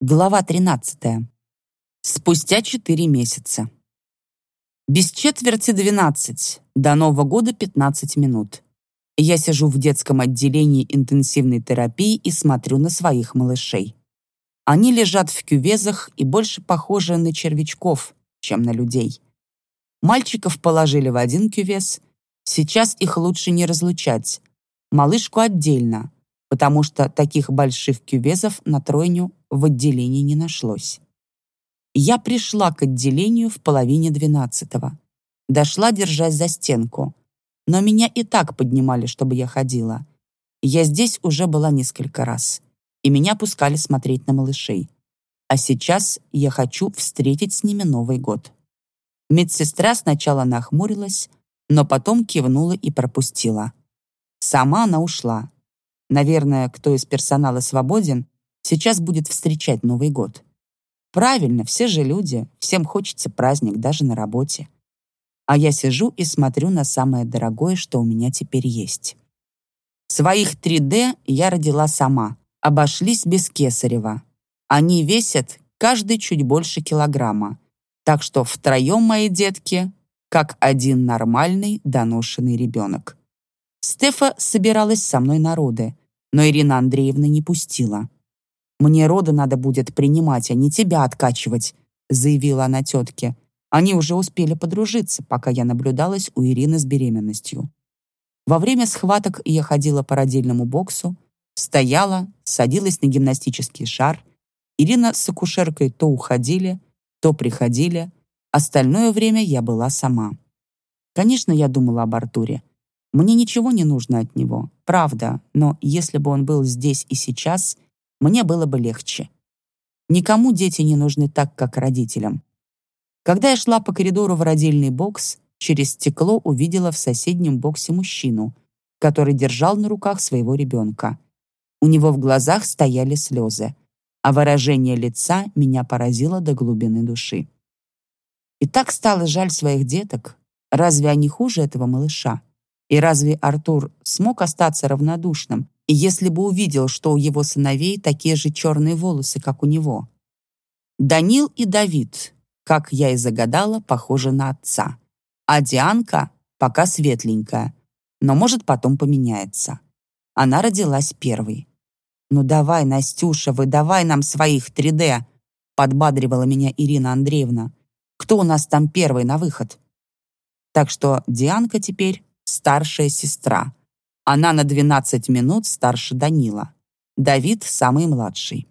Глава 13. Спустя 4 месяца. Без четверти 12, до Нового года 15 минут. Я сижу в детском отделении интенсивной терапии и смотрю на своих малышей. Они лежат в кювезах и больше похожи на червячков, чем на людей. Мальчиков положили в один кювез. Сейчас их лучше не разлучать. Малышку отдельно, потому что таких больших кювезов на тройню в отделении не нашлось. Я пришла к отделению в половине двенадцатого. Дошла, держась за стенку. Но меня и так поднимали, чтобы я ходила. Я здесь уже была несколько раз. И меня пускали смотреть на малышей. А сейчас я хочу встретить с ними Новый год. Медсестра сначала нахмурилась, но потом кивнула и пропустила. Сама она ушла. Наверное, кто из персонала свободен, сейчас будет встречать Новый год. Правильно, все же люди, всем хочется праздник даже на работе. А я сижу и смотрю на самое дорогое, что у меня теперь есть. Своих 3D я родила сама, обошлись без кесарева. Они весят каждый чуть больше килограмма, так что втроем мои детки как один нормальный доношенный ребенок. Стефа собиралась со мной на роды, но Ирина Андреевна не пустила. «Мне роды надо будет принимать, а не тебя откачивать», заявила она тетке. Они уже успели подружиться, пока я наблюдалась у Ирины с беременностью. Во время схваток я ходила по родильному боксу, стояла, садилась на гимнастический шар. Ирина с акушеркой то уходили, то приходили. Остальное время я была сама. Конечно, я думала об Артуре. Мне ничего не нужно от него, правда, но если бы он был здесь и сейчас, мне было бы легче. Никому дети не нужны так, как родителям. Когда я шла по коридору в родильный бокс, через стекло увидела в соседнем боксе мужчину, который держал на руках своего ребенка. У него в глазах стояли слезы, а выражение лица меня поразило до глубины души. И так стало жаль своих деток. Разве они хуже этого малыша? И разве Артур смог остаться равнодушным, если бы увидел, что у его сыновей такие же черные волосы, как у него. Данил и Давид, как я и загадала, похожи на отца. А Дианка пока светленькая, но может потом поменяется. Она родилась первой. «Ну давай, Настюша, выдавай нам своих 3D», подбадривала меня Ирина Андреевна. «Кто у нас там первый на выход?» Так что Дианка теперь старшая сестра, она на 12 минут старше Данила. Давид самый младший.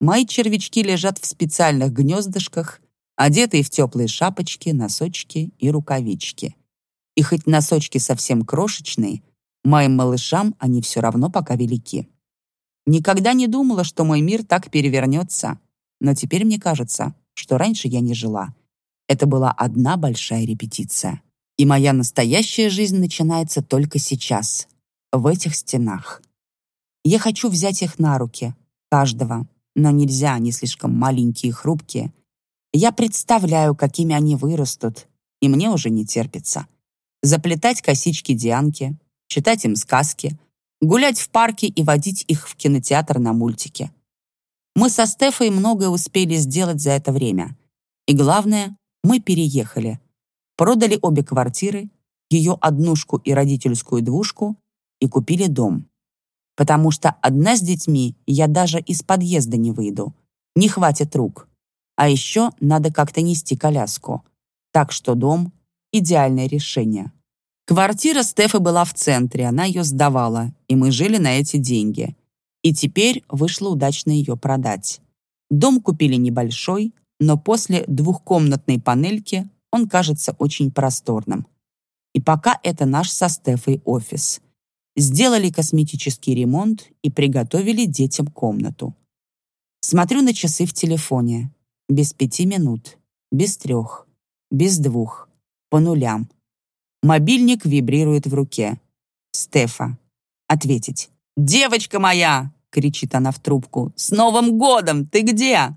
Мои червячки лежат в специальных гнездышках, одетые в теплые шапочки, носочки и рукавички. И хоть носочки совсем крошечные, моим малышам они все равно пока велики. Никогда не думала, что мой мир так перевернется, но теперь мне кажется, что раньше я не жила. Это была одна большая репетиция. И моя настоящая жизнь начинается только сейчас, в этих стенах. Я хочу взять их на руки, каждого, но нельзя, они слишком маленькие и хрупкие. Я представляю, какими они вырастут, и мне уже не терпится. Заплетать косички Дианки, читать им сказки, гулять в парке и водить их в кинотеатр на мультики. Мы со Стефой многое успели сделать за это время. И главное, мы переехали. Продали обе квартиры, ее однушку и родительскую двушку, и купили дом. Потому что одна с детьми я даже из подъезда не выйду. Не хватит рук. А еще надо как-то нести коляску. Так что дом — идеальное решение. Квартира Стефы была в центре, она ее сдавала, и мы жили на эти деньги. И теперь вышло удачно ее продать. Дом купили небольшой, но после двухкомнатной панельки он кажется очень просторным. И пока это наш со Стефой офис сделали косметический ремонт и приготовили детям комнату. Смотрю на часы в телефоне. Без пяти минут, без трех, без двух, по нулям. Мобильник вибрирует в руке. Стефа. Ответить. «Девочка моя!» — кричит она в трубку. «С Новым годом! Ты где?»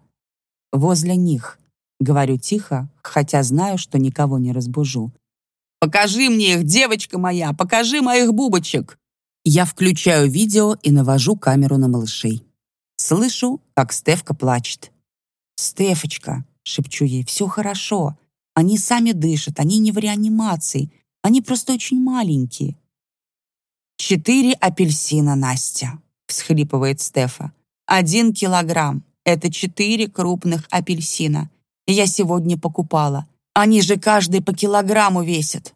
«Возле них», — говорю тихо, хотя знаю, что никого не разбужу. «Покажи мне их, девочка моя! Покажи моих бубочек!» Я включаю видео и навожу камеру на малышей. Слышу, как Стефка плачет. «Стефочка», — шепчу ей, — «все хорошо. Они сами дышат, они не в реанимации, они просто очень маленькие». «Четыре апельсина, Настя», — всхлипывает Стефа. «Один килограмм. Это четыре крупных апельсина. Я сегодня покупала. Они же каждый по килограмму весят.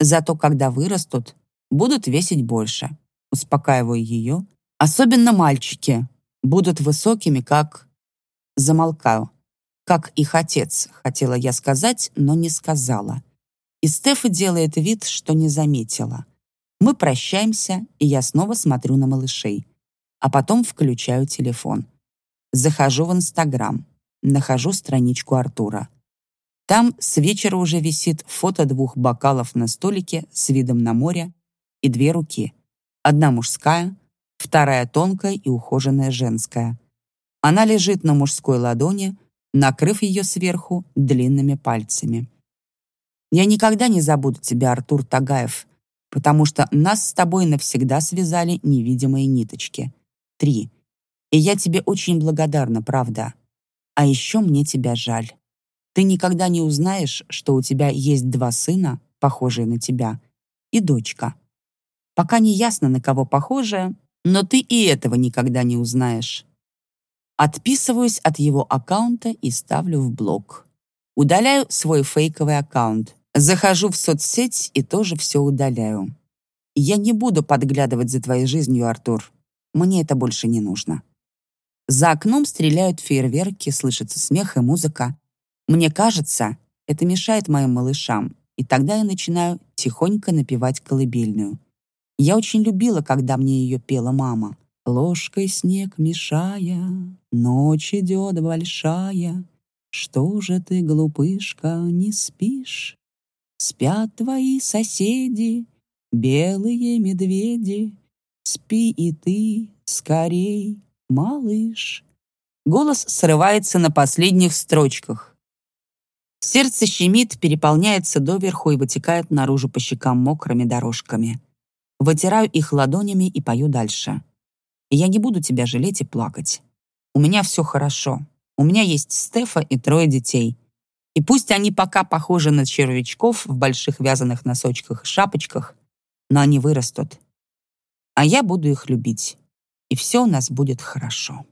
Зато когда вырастут, будут весить больше. Успокаиваю ее. Особенно мальчики. Будут высокими, как... Замолкаю. Как их отец, хотела я сказать, но не сказала. И Стефа делает вид, что не заметила. Мы прощаемся, и я снова смотрю на малышей. А потом включаю телефон. Захожу в Инстаграм. Нахожу страничку Артура. Там с вечера уже висит фото двух бокалов на столике с видом на море и две руки. Одна мужская, вторая тонкая и ухоженная женская. Она лежит на мужской ладони, накрыв ее сверху длинными пальцами. «Я никогда не забуду тебя, Артур Тагаев, потому что нас с тобой навсегда связали невидимые ниточки. Три. И я тебе очень благодарна, правда. А еще мне тебя жаль. Ты никогда не узнаешь, что у тебя есть два сына, похожие на тебя, и дочка. Пока не ясно, на кого похожая, но ты и этого никогда не узнаешь. Отписываюсь от его аккаунта и ставлю в блог. Удаляю свой фейковый аккаунт. Захожу в соцсеть и тоже все удаляю. Я не буду подглядывать за твоей жизнью, Артур. Мне это больше не нужно. За окном стреляют фейерверки, слышится смех и музыка. Мне кажется, это мешает моим малышам, и тогда я начинаю тихонько напевать колыбельную. Я очень любила, когда мне ее пела мама. Ложкой снег мешая, ночь идет большая. Что же ты, глупышка, не спишь? Спят твои соседи, белые медведи. Спи и ты, скорей, малыш. Голос срывается на последних строчках. Сердце щемит, переполняется доверху и вытекает наружу по щекам мокрыми дорожками. Вытираю их ладонями и пою дальше. я не буду тебя жалеть и плакать. У меня все хорошо. У меня есть Стефа и трое детей. И пусть они пока похожи на червячков в больших вязаных носочках и шапочках, но они вырастут. А я буду их любить. И все у нас будет хорошо.